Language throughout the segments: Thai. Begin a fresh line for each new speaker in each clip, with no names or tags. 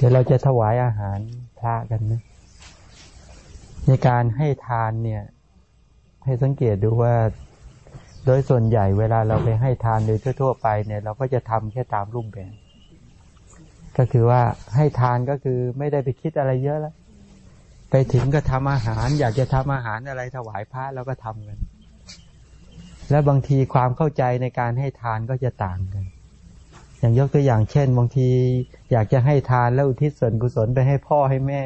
เดี๋ยวเราจะถวายอาหารพระกันนะในการให้ทานเนี่ย ให้สังเกตดูว่า โดยส่วนใหญ่เวลาเราไปให้ทานโดยทั่ว ๆ ไปเนี่ย เราก็จะทำแค่ตามรูปแบบก็คือว่าให้ทานก็คือไม่ได้ไปคิดอะไรเยอะแล้วไปถึงก็ทำอาหาร อยากจะทำอาหารอะไรถวายพระเราก็ทำกัน แล้วบางทีความเข้าใจในการให้ทานก็จะต่างกัน อย่างยกตัวอย่างเช่น บางทีอยากจะให้ทานแล้วอุทิศส่วนกุศลไปให้พ่อให้แม่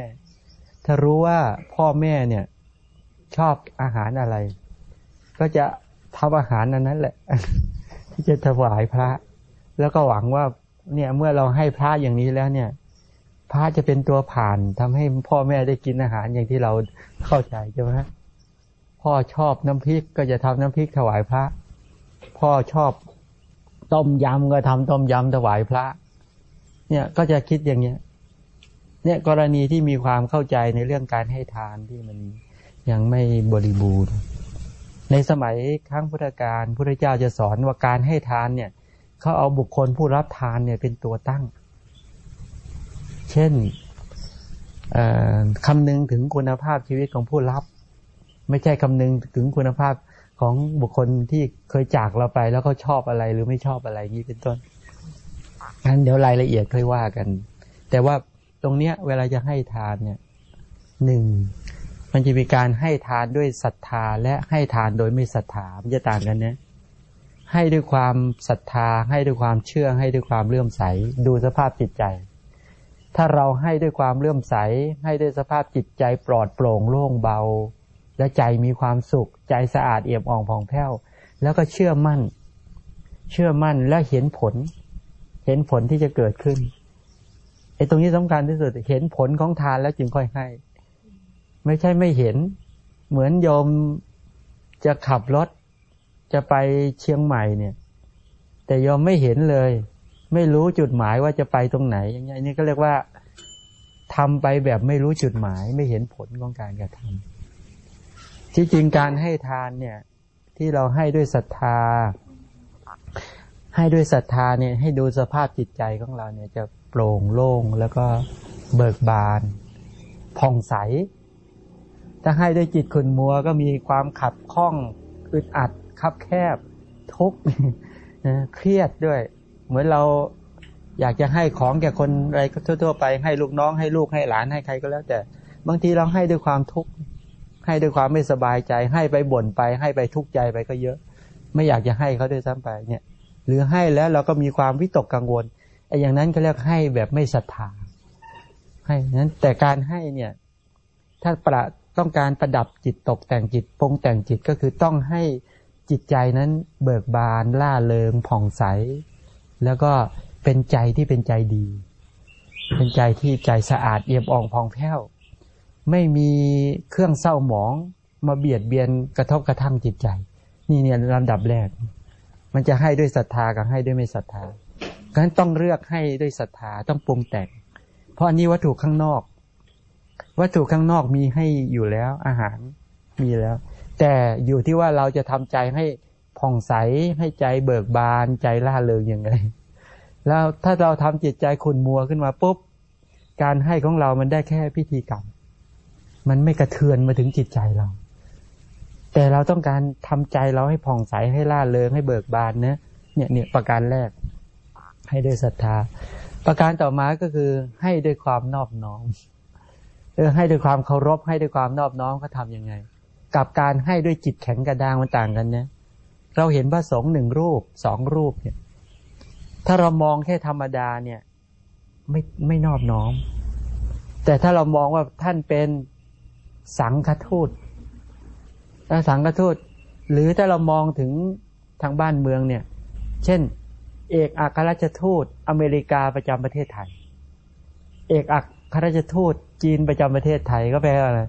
ถ้ารู้ว่าพ่อแม่เนี่ย ชอบอาหารอะไร ก็จะทำอาหารนั้นนั้นแหละ ที่จะถวายพระ แล้วก็หวังว่า เนี่ยเมื่อเราให้พระอย่างนี้แล้วเนี่ย พระจะเป็นตัวผ่านทำให้พ่อแม่ได้กินอาหารอย่างที่เราเข้าใจใช่ไหมพ่อชอบน้ำพริกก็จะทำน้ำพริกถวายพระ พ่อชอบ ต้มยำก็ทำต้มยำถวายพระ เนี่ยก็จะคิดอย่างเนี้ย เนี่ยกรณีที่มีความเข้าใจในเรื่องการให้ทานที่มันยังไม่บริบูรณ์ ในสมัยครั้งพุทธกาลพระเจ้าจะสอนว่าการให้ทานเนี่ยเขาเอาบุคคลผู้รับทานเนี่ยเป็นตัวตั้ง เช่นคำนึงถึงคุณภาพชีวิตของผู้รับ ไม่ใช่คำนึงถึงคุณภาพ ของบุคคลที่เคยจากเราไปแล้วเขาชอบอะไรหรือไม่ชอบอะไรนี้เป็นต้นงั้นเดี๋ยวรายละเอียดค่อยว่ากัน แต่ว่าตรงเนี้ย เวลาจะให้ทานเนี่ยหนึ่งมันจะมีการให้ทานด้วยศรัทธา และให้ทานโดยไม่ศรัทธามันจะต่างกันนะให้ด้วยความศรัทธา ให้ด้วยความเชื่อ ให้ด้วยความเลื่อมใส ดูสภาพจิตใจ ถ้าเราให้ด้วยความเลื่อมใส ให้ด้วยสภาพจิตใจปลอดโปร่งโล่งเบา และใจมีความสุข ใจสะอาดเอี่ยมอ่องผ่องแผ้ว แล้วก็เชื่อมั่น เชื่อมั่นและเห็นผล เห็นผลที่จะเกิดขึ้นไอ้ตรงนี้สำคัญที่สุดเห็นผลของทานแล้วจึงค่อยให้ ไม่ใช่ไม่เห็น เหมือนโยมจะขับรถ จะไปเชียงใหม่เนี่ย แต่ยอมไม่เห็นเลย ไม่รู้จุดหมายว่าจะไปตรงไหน อย่างนี้นี่ก็เรียกว่าทำไปแบบไม่รู้จุดหมาย ไม่เห็นผลของการกระทำ ที่จริงการให้ทานเนี่ยที่เราให้ด้วยศรัทธา ให้ด้วยศรัทธาเนี่ยให้ดูสภาพจิตใจของเราเนี่ยจะโปร่งโล่งแล้วก็เบิกบานผ่องใส ถ้าให้ด้วยจิตขุนมัวก็มีความขัดข้องอึดอัดคับแคบทุกข์เครียดด้วย เหมือนเราอยากจะให้ของแก่คนอะไรก็ทั่ว ๆ ไปให้ลูกน้องให้ลูกให้หลานให้ใครก็แล้วแต่ บางทีเราให้ด้วยความทุกข์ ให้ด้วยความไม่สบายใจ ให้ไปบ่นไป ให้ไปทุกข์ใจไปก็เยอะ ไม่อยากจะให้เขาด้วยซ้ำไปเนี่ย หรือให้แล้วเราก็มีความวิตกกังวลไอ้อย่างนั้นเขาเรียกให้แบบไม่ศรัทธาให้นั้นแต่การให้เนี่ย ถ้าประต้องการประดับจิตตกแต่งจิตปรุงแต่งจิตก็คือต้องให้จิตใจนั้นเบิกบานล่าเริงผ่องใส แล้วก็เป็นใจที่เป็นใจดี เป็นใจที่ใจสะอาดเอี่ยมอ่องผ่องแผ้ว ไม่มีเครื่องเศร้าหมอง มาเบียดเบียนกระทบกระทั่งจิตใจ นี่เนี่ยลำดับแรก มันจะให้ด้วยศรัทธากับให้ด้วยไม่ศรัทธาดังนั้นต้องเลือกให้ด้วยศรัทธาต้องปรุงแต่ง เพราะอันนี้วัตถุข้างนอก วัตถุข้างนอกมีให้อยู่แล้ว อาหารมีแล้ว แต่อยู่ที่ว่าเราจะทำใจให้ผ่องใสให้ใจเบิกบานใจล่าเริงยังไงแล้วถ้าเราทำจิตใจขุ่นมัวขึ้นมาปุ๊บการให้ของเรามันได้แค่พิธีกรรม มันไม่กระเทือนมาถึงจิตใจเรา แต่เราต้องการทำใจเราให้ผ่องใสให้ล่าเริงให้เบิกบานเนะเนี่ยเนี่ยประการแรก ให้ด้วยศรัทธา ประการต่อมาก็คือให้ด้วยความนอบน้อมเออให้ด้วยความเคารพให้ด้วยความนอบน้อมเขาทำยังไง กับการให้ด้วยจิตแข็งกระด้างมันต่างกันนะเราเห็นพระสงฆ์หนึ่งรูปสองรูปเนี่ย ถ้าเรามองแค่ธรรมดาเนี่ย ไม่ไม่นอบน้อม แต่ถ้าเรามองว่าท่านเป็น สังฆทูตถ้าสังฆทูต หรือถ้าเรามองถึงทางบ้านเมืองเนี่ย เช่น เอกอัครราชทูตอเมริกาประจำประเทศไทย เอกอัครราชทูตจีนประจำประเทศไทยก็แปลว่าอะไร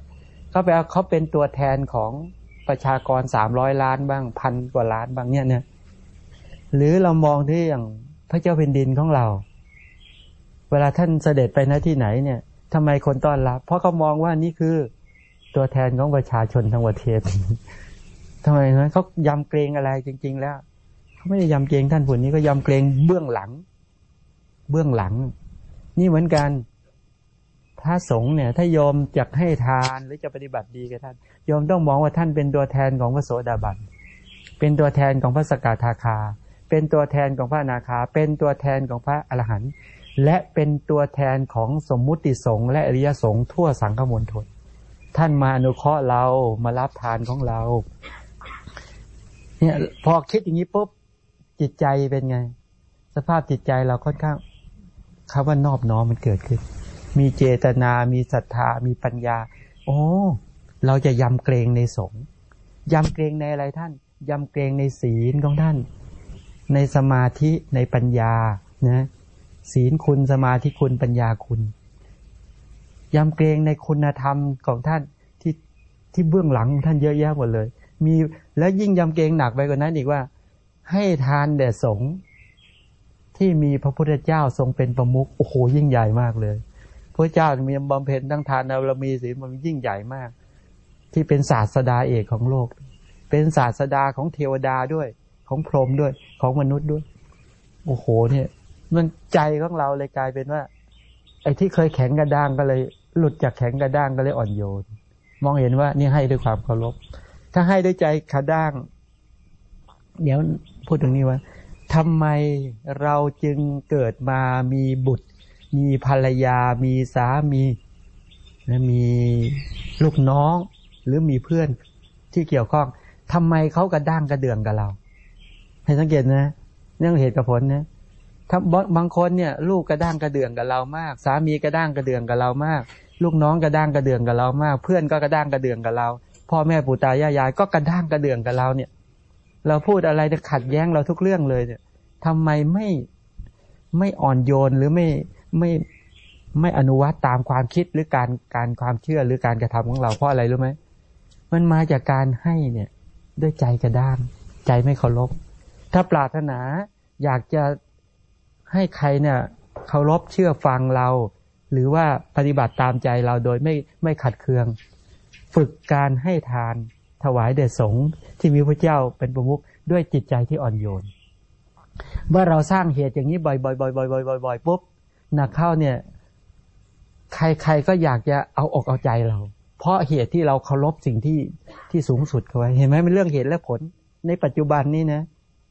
เขาแปลว่าเขาเป็นตัวแทนของประชากรสามร้อยล้านบ้างพันกว่าล้านบ้างเนี่ยเนี่ย หรือเรามองที่อย่างพระเจ้าแผ่นดินของเรา เวลาท่านเสด็จไปณที่ไหนเนี่ยทำไมคนต้อนรับ เพราะเขามองว่านี่คือ ตัวแทนของประชาชนทั้งประเทศทำไมนะเขายำเกรงอะไรจริง ๆ แล้วเขาไม่ได้ยำเกรงท่านผู้นี้ก็ยำเกรงเบื้องหลัง เบื้องหลัง นี่เหมือนกันพระสงฆ์เนี่ย ถ้าโยมจะให้ทานหรือจะปฏิบัติดีกับท่านโยมต้องมองว่าท่านเป็นตัวแทนของพระโสดาบันเป็นตัวแทนของพระสกทาคา เป็นตัวแทนของพระนาคา เป็นตัวแทนของพระอรหันต์และเป็นตัวแทนของสมมุติสงฆ์และอริยสงฆ์ทั่วสังฆมณฑล ท่านมาอนุเคราะห์เรามารับทานของเรา เนี่ยพอคิดอย่างนี้ปุ๊บจิตใจเป็นไง สภาพจิตใจเราค่อนข้างคำว่านอบน้อมมันเกิดขึ้น มีเจตนา มีศรัทธา มีปัญญา โอ้เราจะยำเกรงในสงฆ์ยำเกรงในอะไรท่าน ยำเกรงในศีลของท่าน ในสมาธิในปัญญานะศีลคุณสมาธิคุณปัญญาคุณ ยำเกรงในคุณธรรมของท่านที่ที่เบื้องหลังท่านเยอะแยะหมดเลย มีแล้วยิ่งยำเกรงหนักไปกว่านั้นอีกว่า ให้ทานแด่สงฆ์ที่มีพระพุทธเจ้าทรงเป็นประมุขโอ้โหยิ่งใหญ่มากเลย พระเจ้ามีบำเพ็ญทั้งทานเรามีศีลมันยิ่งใหญ่มาก ที่เป็นศาสดาเอกของโลก เป็นศาสดาของเทวดาด้วย ของพรหมด้วยของมนุษย์ด้วย โอ้โหเนี่ย มันใจของเราเลยกลายเป็นว่า ไอ้ที่เคยแข็งกระด้างก็เลย หลุดจากแข็งกระด้างก็เลยอ่อนโยน มองเห็นว่านี่ให้ด้วยความเคารพ ถ้าให้ด้วยใจกระด้าง เดี๋ยวพูดถึงนี้ว่าทำไมเราจึงเกิดมามีบุตร มีภรรยา มีสามีและมีลูกน้อง หรือมีเพื่อนที่เกี่ยวข้องทำไมเขากระด้างกระเดื่องกับเราให้สังเกตนะเรื่องเหตุกับผลนะถ้าบางคนเนี่ย ลูกกระด้างกระเดื่องกับเรามาก สามีกระด้างกระเดื่องกับเรามาก ลูกน้องกระด้างกระเดืองกับเรามาก เพื่อนก็กระด้างกระเดืองกับเรา พ่อแม่ปู่ตายายาย ก็กระด้างกระเดืองกับเราเนี่ย เราพูดอะไรจะขัดแย้งเราทุกเรื่องเลยเนี่ยทำไมไม่ไม่อ่อนโยนหรือไม่ไม่ไม่อนุวัตตามความคิดหรือการการความเชื่อหรือการกระทำของเราเพราะอะไรรู้ไหมมันมาจากการให้เนี่ย ด้วยใจกระด้างใจไม่เคารพถ้าปรารถนาอยากจะให้ใครเนี่ยเคารพเชื่อฟังเรา หรือว่าปฏิบัติตามใจเราโดยไม่ไม่ขัดเคือง ฝึกการให้ทานถวายเดชสงฆ์ที่มีพระเจ้าเป็นประมุขด้วยจิตใจที่อ่อนโยน เมื่อเราสร้างเหตุอย่างนี้บ่อยๆบ่อยๆบ่อยๆบ่อยๆปุ๊บหนักเข้าเนี่ย ใครๆก็อยากจะเอาอกเอาใจเรา เพราะเหตุที่เราเคารพสิ่งที่ที่สูงสุดเขาไว้ เห็นไหมเป็นเรื่องเหตุและผล ในปัจจุบันนี้นะ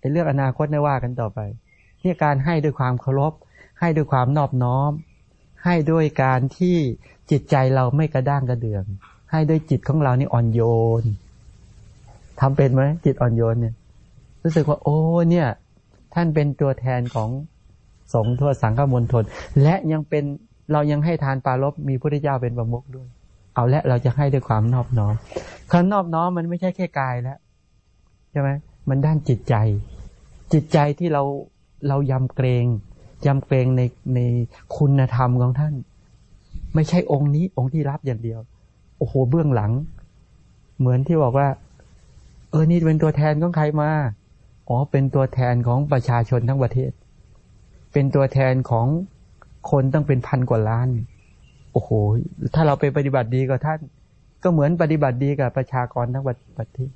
เป็นเรื่องอนาคตไม่ว่ากันต่อไปนี่การให้ด้วยความเคารพ ให้ด้วยความนอบน้อม ให้ด้วยการที่จิตใจเราไม่กระด้างกระเดือง ให้ด้วยจิตของเรานี่อ่อนโยนทำเป็นไหมจิตอ่อนโยนเนี่ย รู้สึกว่า โอ้เนี่ย ท่านเป็นตัวแทนของสงฆ์ทั่วสังฆมณฑลและยังเป็นเรายังให้ทานปาลบมีพระพุทธเจ้าเป็นประมุขด้วย เอาและเราจะให้ด้วยความนอบน้อมความนอบน้อมมันไม่ใช่แค่กายแล้วใช่ไหมมันด้านจิตใจ จิตใจที่เราเรายำเกรง ยำเกรงในในคุณธรรมของท่าน ไม่ใช่องค์นี้ องค์ที่รับอย่างเดียว โอ้โหเบื้องหลัง เหมือนที่บอกว่า เออนี่เป็นตัวแทนของใครมาอ๋อเป็นตัวแทนของประชาชนทั้งประเทศ เป็นตัวแทนของคนต้องเป็นพันกว่าล้าน โอ้โห ถ้าเราไปปฏิบัติดีกับท่าน ก็เหมือนปฏิบัติดีกับประชากรทั้งประเทศ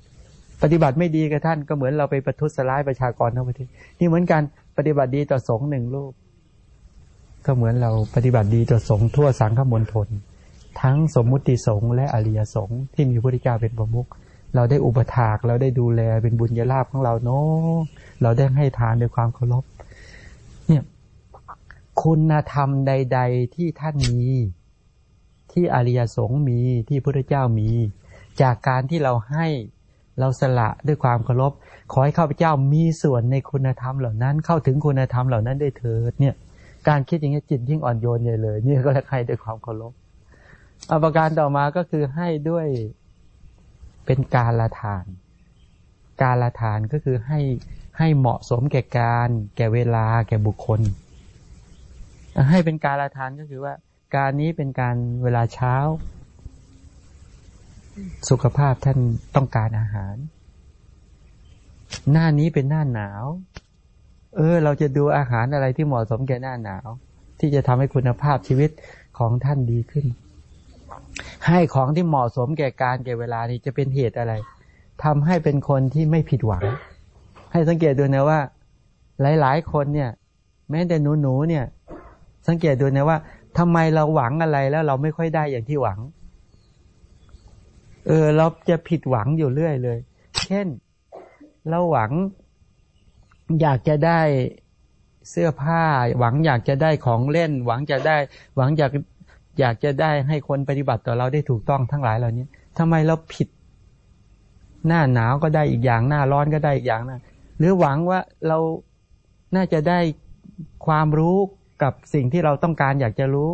ปฏิบัติไม่ดีกับท่านก็เหมือนเราไปประทุษร้ายประชากรทั้งประเทศ นี่เหมือนกัน ปฏิบัติดีต่อสงฆ์หนึ่งลูกก็เหมือนเราปฏิบัติดีต่อสงฆ์ทั่วสังฆมณฑลทั้งสมมุติสงฆ์และอริยสงฆ์ที่มีพระพุทธเจ้าเป็นประมุขเราได้อุปถากเราได้ดูแลเป็นบุญญาลาภของเราเนาะเราได้ให้ทานด้วยความเคารพเนี่ยคุณธรรมใด ๆ ที่ท่านมี ที่อริยสงฆ์มีที่พระพุทธเจ้ามี จากการที่เราให้ เราสละด้วยความเคารพขอให้ข้าพเจ้ามีส่วนในคุณธรรมเหล่านั้น เข้าถึงคุณธรรมเหล่านั้นได้เถิดเนี่ย การคิดอย่างนี้จิตยิ่งอ่อนโยนใหญ่เลย นี่ก็ลยให้ด้วยความเคารพอาประการต่อมาก็คือให้ด้วยเป็นการละทาน การละทานก็คือให้ให้เหมาะสมแก่การ แก่เวลาแก่บุคคล ให้เป็นการละทานก็คือว่า การนี้เป็นการเวลาเช้า สุขภาพท่านต้องการอาหาร หน้านี้เป็นหน้าหนาว เออ เราจะดูอาหารอะไรที่เหมาะสมแก่หน้าหนาว ที่จะทำให้คุณภาพชีวิตของท่านดีขึ้น ให้ของที่เหมาะสมแก่การแก่เวลานี้จะเป็นเหตุอะไรทำให้เป็นคนที่ไม่ผิดหวัง ให้สังเกตดูนะว่า หลาย ๆ คนเนี่ย แม้แต่หนูๆเนี่ย สังเกตดูนะว่าทำไมเราหวังอะไรแล้วเราไม่ค่อยได้อย่างที่หวัง เออ เราจะผิดหวังอยู่เรื่อยเลย เช่น เราหวังอยากจะได้เสื้อผ้า หวังอยากจะได้ของเล่น หวังจะได้ หวังอยากอยากจะได้ให้คนปฏิบัติต่อเราได้ถูกต้องทั้งหลายเหล่านี้ทำไมเราผิด หน้าหนาวก็ได้อีกอย่างหน้าร้อนก็ได้อีกอย่างนะหรือหวังว่าเราน่าจะได้ความรู้กับสิ่งที่เราต้องการอยากจะรู้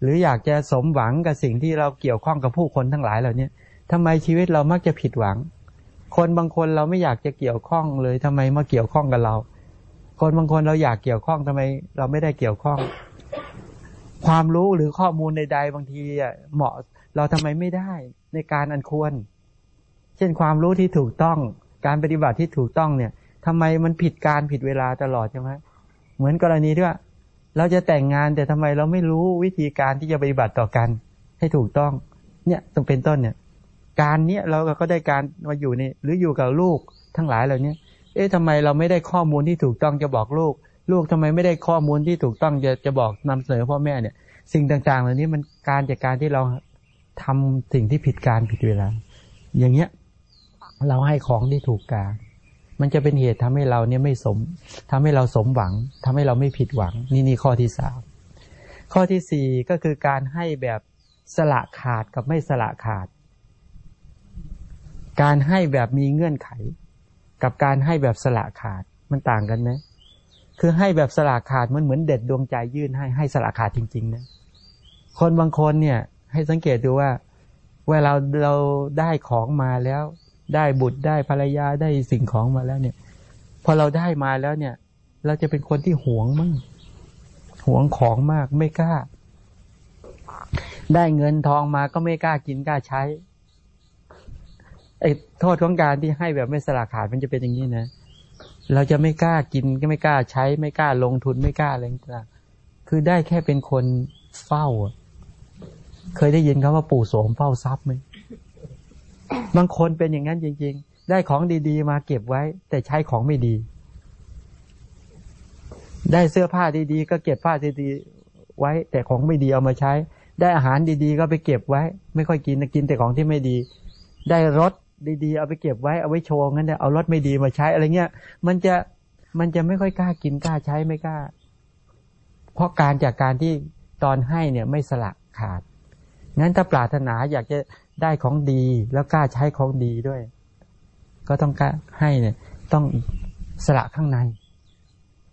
หรืออยากจะสมหวังกับสิ่งที่เราเกี่ยวข้องกับผู้คนทั้งหลายเหล่านี้ทำไมชีวิตเรามักจะผิดหวัง คนบางคนเราไม่อยากจะเกี่ยวข้องเลยทำไมมาเกี่ยวข้องกับเรา คนบางคนเราอยากเกี่ยวข้องทำไม เราไม่ได้เกี่ยวข้อง ความรู้หรือข้อมูลใด ๆ บางทีเหมาะเราทำไมไม่ได้ในการอันควร เช่นความรู้ที่ถูกต้อง การปฏิบัติที่ถูกต้องเนี่ยทำไมมันผิดการผิดเวลาตลอดใช่ไหมเหมือนกรณีที่ว่า เราจะแต่งงานแต่ทำไมเราไม่รู้วิธีการที่จะปฏิบัติต่อกัน ให้ถูกต้อง เนี่ยต้องเป็นต้นเนี่ย การเนี้ยเราก็ได้การมาอยู่ในหรืออยู่กับลูกทั้งหลายเหล่านี้เอ๊ะทำไมเราไม่ได้ข้อมูลที่ถูกต้องจะบอกลูก ลูกทำไมไม่ได้ข้อมูลที่ถูกต้องจะจะบอกนำเสนอพ่อแม่เนี่ย สิ่งต่างๆ เหล่านี้มันการจากการที่เราทำสิ่งที่ผิดการผิดเวลา อย่างเงี้ย เราให้ของที่ถูกการ มันจะเป็นเหตุทำให้เราเนี่ยไม่สมทำให้เราสมหวังทำให้เราไม่ผิดหวัง นี่นี่ข้อที่สามข้อที่สี่ก็คือการให้แบบสละขาดกับไม่สละขาด การให้แบบมีเงื่อนไข กับการให้แบบสละขาดมันต่างกันไหมคือให้แบบสละขาดมันเหมือนเด็ดดวงใจยื่นให้ให้สละขาดจริงๆนะคนบางคนเนี่ย ให้สังเกตดูว่าเวลาเราได้ของมาแล้ว ได้บุตรได้ภรรยาได้สิ่งของมาแล้วเนี่ย พอเราได้มาแล้วเนี่ย เราจะเป็นคนที่หวงมั่งหวงของมากไม่กล้า ได้เงินทองมาก็ไม่กล้ากินกล้าใช้ไอ้โทษของการที่ให้แบบไม่สละขาดมันจะเป็นอย่างนี้นะเราจะไม่กล้ากินก็ไม่กล้าใช้ ไม่กล้าลงทุนไม่กล้าอะไรต่างคือได้แค่เป็นคนเฝ้า เคยได้ยินคำว่าปู่โสมเฝ้าทรัพย์ไหม บางคนเป็นอย่างนั้นจริง ๆ ได้ของดี ๆ มาเก็บไว้ แต่ใช้ของไม่ดี ได้เสื้อผ้าดีๆ ก็เก็บผ้าดีๆไว้ แต่ของไม่ดีเอามาใช้ ได้อาหารดีๆ ก็ไปเก็บไว้ ไม่ค่อยกินกินแต่ของที่ไม่ดี ได้รถดีๆ เอาไปเก็บไว้เอาไว้โชว์งั้นเนี่ยเอารถไม่ดีมาใช้อะไรเงี้ย มันจะมันจะไม่ค่อยกล้ากินกล้าใช้ไม่กล้า เพราะการจากการที่ตอนให้เนี่ยไม่สละขาด งั้นถ้าปรารถนาอยากจะได้ของดีแล้วกล้าใช้ของดีด้วย ก็ต้องกล้าให้เนี่ย ต้องสละข้างใน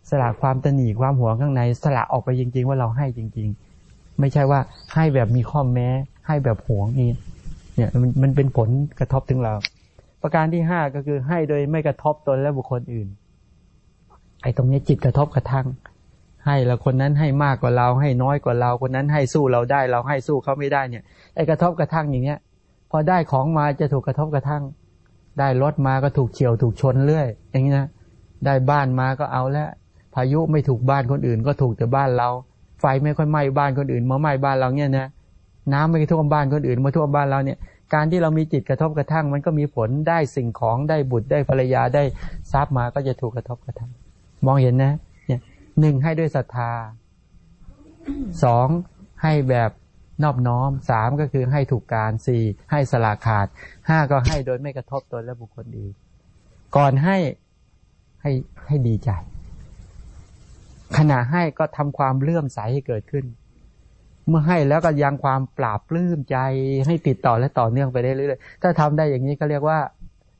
สละความตนีความหวงข้างใน สละออกไปจริง ๆ ว่าเราให้จริง ๆ ไม่ใช่ว่าให้แบบมีข้อแม้ ให้แบบหวงนี่เนี่ยมันมันเป็นผลกระทบถึงเรา ประการที่ห้าก็คือให้โดยไม่กระทบตนและบุคคลอื่น ไอ้ตรงนี้จิตกระทบกระทั่ง ให้แล้วคนนั้นให้มากกว่าเราให้น้อยกว่าเรา คนนั้นให้สู้เราได้ เราให้สู้เขาไม่ได้เนี่ยไอ้กระทบกระทั่งอย่างเงี้ย พอได้ของมาจะถูกกระทบกระทั่ง ได้รถมาก็ถูกเฉียวถูกชนเรื่อย อย่างนี้นะได้บ้านมาก็เอาแล้วพายุไม่ถูกบ้านคนอื่น ก็ถูกแต่บ้านเรา ไฟไม่ค่อยไหม้บ้านคนอื่นมาไหม้บ้านเราเนี่ยนะน้ำไม่ท่วมบ้านคนอื่นมาท่วมบ้านเราเนี่ย การที่เรามีจิตกระทบกระทั่ง มันก็มีผลได้สิ่งของได้บุตรได้ภรรยาได้ทรัพย์มาก็จะถูกกระทบกระทั่ง มองเห็นนะเหนึ่งให้ด้วยศรัทธาสองให้แบบนอบน้อมสามก็คือให้ถูกการสี่ให้สละขาดห้าก็ให้โดยไม่กระทบตนและบุคคลอื่นก่อนให้ให้ให้ดีใจ ขณะให้ก็ทำความเลื่อมใสให้เกิดขึ้น เมื่อให้แล้วก็ยังความปราบปลื้มใจให้ติดต่อและต่อเนื่องไปได้เรื่อยๆถ้าทำได้อย่างนี้ก็เรียกว่า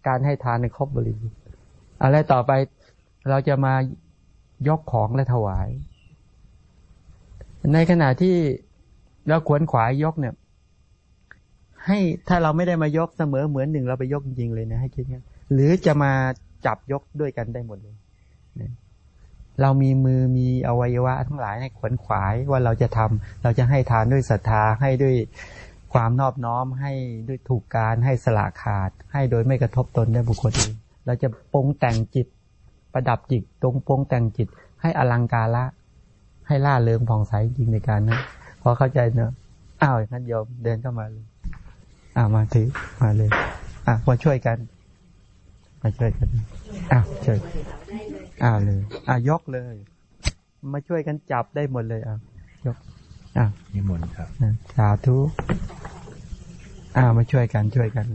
การให้ทานในครบบริบูรณ์อะไรต่อไปเราจะมา ยกของและถวาย ในขณะที่แล้วขวนขวายยกเนี่ย ให้ถ้าเราไม่ได้มายกเสมอเหมือนหนึ่งเราไปยกจริงๆเลยนะให้คิดงั้นหรือจะมาจับยกด้วยกันได้หมดเลยเรามีมือมีอวัยวะทั้งหลายให้ขวนขวายว่าเราจะทำเราจะให้ทานด้วยศรัทธาให้ด้วยความนอบน้อมให้ด้วยถูกการให้สละขาด ให้โดยไม่กระทบตนและบุคคลอื่นเราจะปรงแต่งจิต ประดับจิตตรงปรงแต่งจิต ให้อลังการละ ให้ล่าเริงผ่องใสจริงในการนะพอเข้าใจเนอะอ้าวงั้นโยมเดินเข้ามาเลยอ้าวมาถือมาเลยอะมาช่วยกัน มาช่วยกันอ้าวช่วยอ้าวเลยอะยกเลย มาช่วยกันจับได้หมดเลยอะยกอะ
นิมนต์ครับ
สาธุอ่ามาช่วยกันช่วยกัน